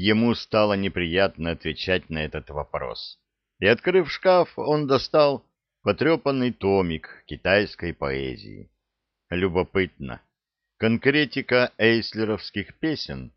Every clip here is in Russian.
Ему стало неприятно отвечать на этот вопрос. И, открыв шкаф, он достал потрепанный томик китайской поэзии. Любопытно. Конкретика эйслеровских песен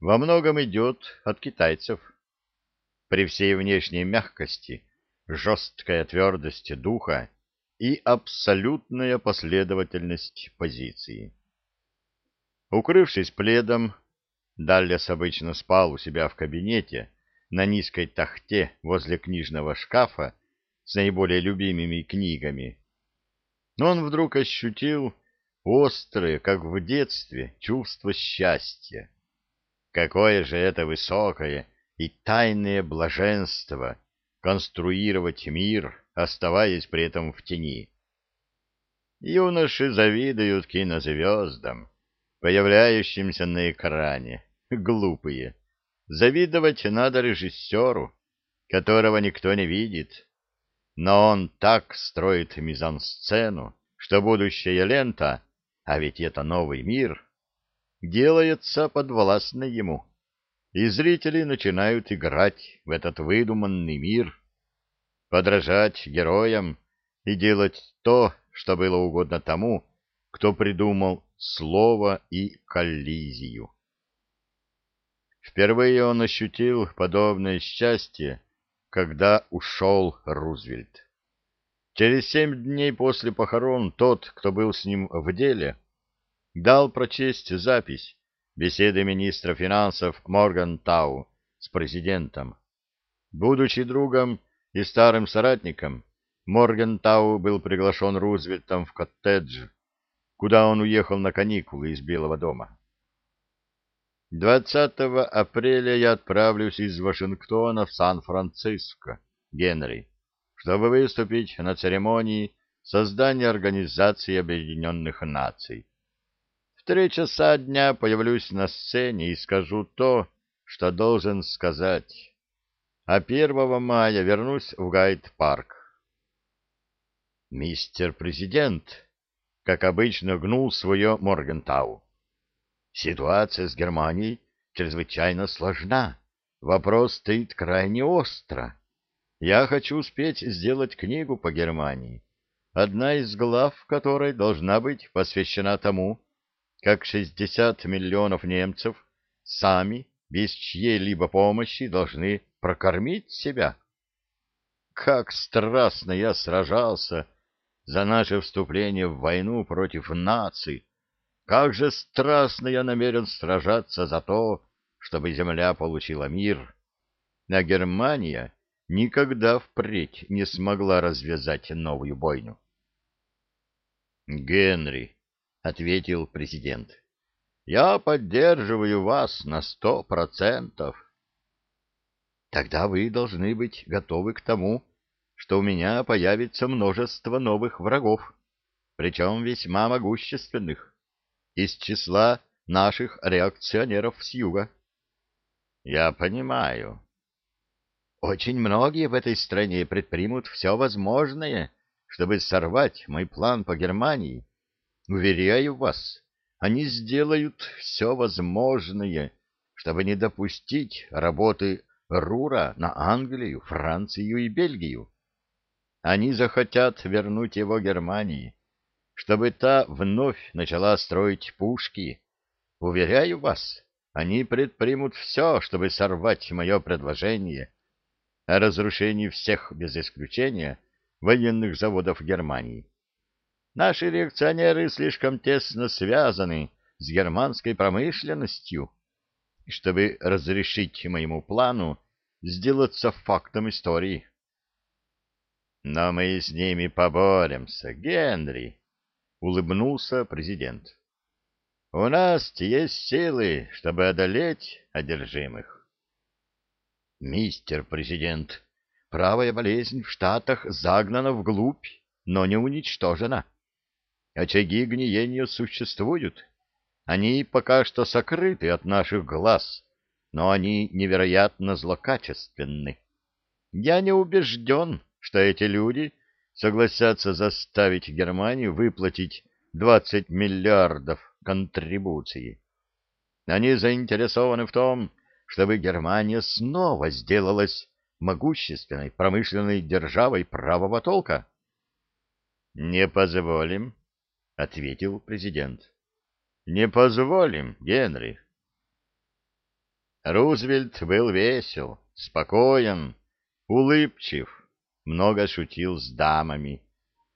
во многом идет от китайцев. При всей внешней мягкости, жесткая твердость духа и абсолютная последовательность позиции. Укрывшись пледом, Даллес обычно спал у себя в кабинете на низкой тахте возле книжного шкафа с наиболее любимыми книгами. Но он вдруг ощутил острое, как в детстве, чувство счастья. Какое же это высокое и тайное блаженство конструировать мир, оставаясь при этом в тени. Юноши завидуют кинозвездам, появляющимся на экране, глупые. Завидовать надо режиссеру, которого никто не видит. Но он так строит мизансцену, что будущая лента, а ведь это новый мир, делается подвластной ему, и зрители начинают играть в этот выдуманный мир, подражать героям и делать то, что было угодно тому, кто придумал слово и коллизию. Впервые он ощутил подобное счастье, когда ушел Рузвельт. Через семь дней после похорон тот, кто был с ним в деле, дал прочесть запись беседы министра финансов Морган Тау с президентом. Будучи другом и старым соратником, Морган Тау был приглашен Рузвельтом в коттедж, куда он уехал на каникулы из Белого дома. 20 апреля я отправлюсь из Вашингтона в Сан-Франциско, Генри, чтобы выступить на церемонии создания Организации Объединенных Наций. В три часа дня появлюсь на сцене и скажу то, что должен сказать. А 1 мая вернусь в Гайд-парк. Мистер Президент, как обычно, гнул свое Моргентау. Ситуация с Германией чрезвычайно сложна. Вопрос стоит крайне остро. Я хочу успеть сделать книгу по Германии, одна из глав которой должна быть посвящена тому, как 60 миллионов немцев сами, без чьей-либо помощи, должны прокормить себя. Как страстно я сражался за наше вступление в войну против наций, как же страстно я намерен сражаться за то, чтобы земля получила мир. А Германия никогда впредь не смогла развязать новую бойню. «Генри», — ответил президент, — «я поддерживаю вас на сто процентов». «Тогда вы должны быть готовы к тому, что у меня появится множество новых врагов, причем весьма могущественных из числа наших реакционеров с юга. Я понимаю. Очень многие в этой стране предпримут все возможное, чтобы сорвать мой план по Германии. Уверяю вас, они сделают все возможное, чтобы не допустить работы Рура на Англию, Францию и Бельгию. Они захотят вернуть его Германии, чтобы та вновь начала строить пушки. Уверяю вас, они предпримут все, чтобы сорвать мое предложение о разрушении всех, без исключения, военных заводов Германии. Наши реакционеры слишком тесно связаны с германской промышленностью, чтобы разрешить моему плану сделаться фактом истории. Но мы с ними поборемся, Генри, — улыбнулся президент. «У нас есть силы, чтобы одолеть одержимых». «Мистер президент, правая болезнь в Штатах загнана вглубь, но не уничтожена. Очаги гниения существуют. Они пока что сокрыты от наших глаз, но они невероятно злокачественны. Я не убежден, что эти люди согласятся заставить Германию выплатить 20 миллиардов контрибуции. Они заинтересованы в том, чтобы Германия снова сделалась могущественной промышленной державой правого толка? — Не позволим, — ответил президент. — Не позволим, Генри. Рузвельт был весел, спокоен, улыбчив, много шутил с дамами,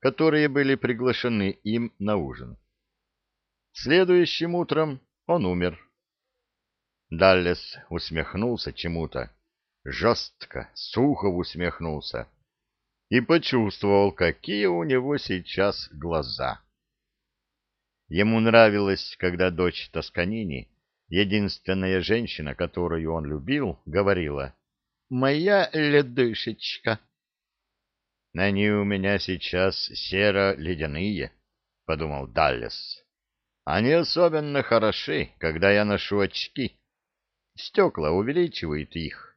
которые были приглашены им на ужин. Следующим утром он умер. Даллес усмехнулся чему-то, жестко, сухо усмехнулся и почувствовал, какие у него сейчас глаза. Ему нравилось, когда дочь Тосканини, единственная женщина, которую он любил, говорила «Моя ледышечка». «Они у меня сейчас серо-ледяные», — подумал Даллес. «Они особенно хороши, когда я ношу очки. Стекла увеличивают их.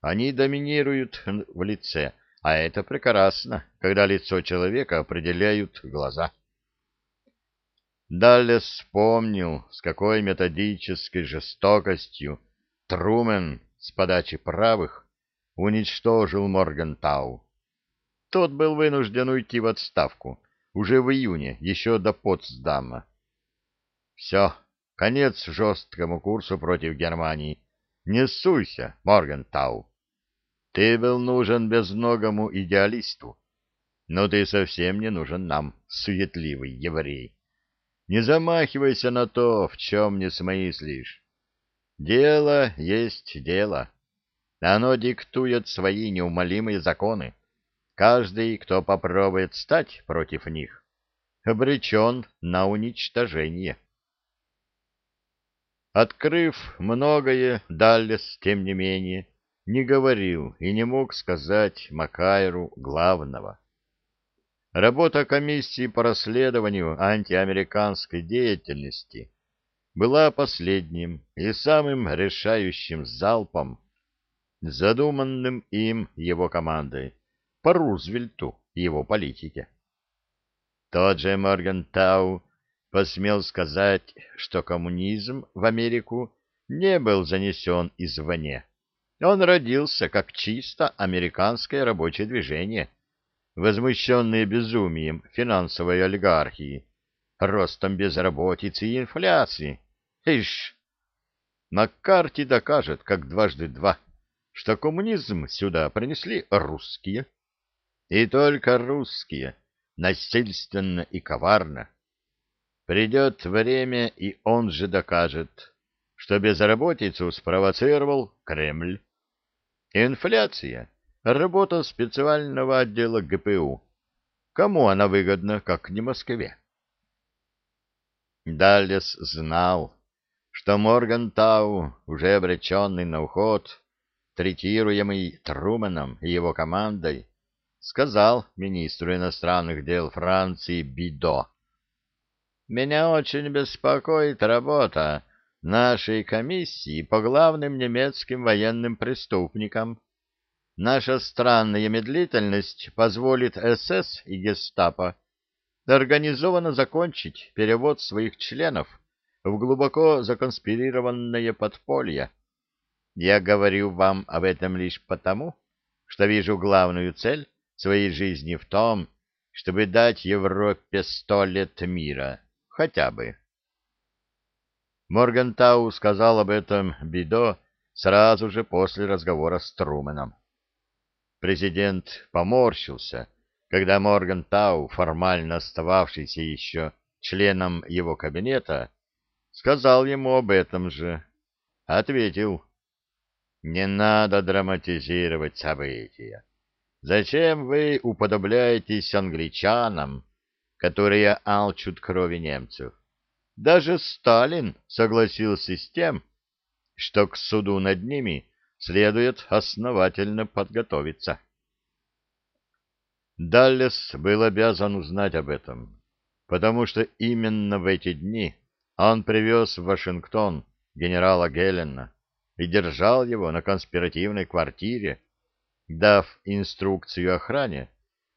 Они доминируют в лице, а это прекрасно, когда лицо человека определяют глаза». Даллес вспомнил, с какой методической жестокостью Трумен с подачи правых уничтожил Моргентау. Тот был вынужден уйти в отставку уже в июне, еще до Потсдама. Все, конец жесткому курсу против Германии. Не суйся, Моргентау. Ты был нужен безногому идеалисту, но ты совсем не нужен нам, суетливый еврей. Не замахивайся на то, в чем не смыслишь. Дело есть дело. Оно диктует свои неумолимые законы. Каждый, кто попробует стать против них, обречен на уничтожение. Открыв многое, Даллес, тем не менее, не говорил и не мог сказать Макайру главного. Работа комиссии по расследованию антиамериканской деятельности была последним и самым решающим залпом, задуманным им его командой по Рузвельту и его политике. Тот же Моргентау посмел сказать, что коммунизм в Америку не был занесен извне. Он родился как чисто американское рабочее движение, возмущенные безумием финансовой олигархии, ростом безработицы и инфляции. Ишь! Маккарти докажет, как дважды два, что коммунизм сюда принесли русские. И только русские, насильственно и коварно. Придет время, и он же докажет, что безработицу спровоцировал Кремль. Инфляция Работа специального отдела ГПУ. Кому она выгодна, как не Москве? Даллес знал, что Моргантау, уже обреченный на уход, третируемый Труманом и его командой, сказал министру иностранных дел Франции Бидо. «Меня очень беспокоит работа нашей комиссии по главным немецким военным преступникам. Наша странная медлительность позволит СС и Гестапо организованно закончить перевод своих членов в глубоко законспирированное подполье. Я говорю вам об этом лишь потому, что вижу главную цель своей жизни в том, чтобы дать Европе сто лет мира, хотя бы. Моргентау сказал об этом Бидо сразу же после разговора с Трумэном. Президент поморщился, когда Морган Тау, формально остававшийся еще членом его кабинета, сказал ему об этом же. Ответил, «Не надо драматизировать события. Зачем вы уподобляетесь англичанам, которые алчут крови немцев? Даже Сталин согласился с тем, что к суду над ними следует основательно подготовиться. Даллес был обязан узнать об этом, потому что именно в эти дни он привез в Вашингтон генерала Гелена и держал его на конспиративной квартире, дав инструкцию охране,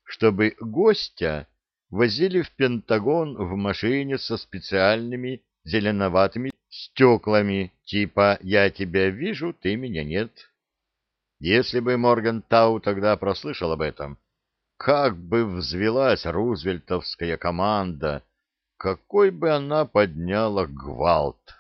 чтобы гостя возили в Пентагон в машине со специальными зеленоватыми стеклами, типа «я тебя вижу, ты меня нет». Если бы Морган Тау тогда прослышал об этом, как бы взвелась рузвельтовская команда, какой бы она подняла гвалт!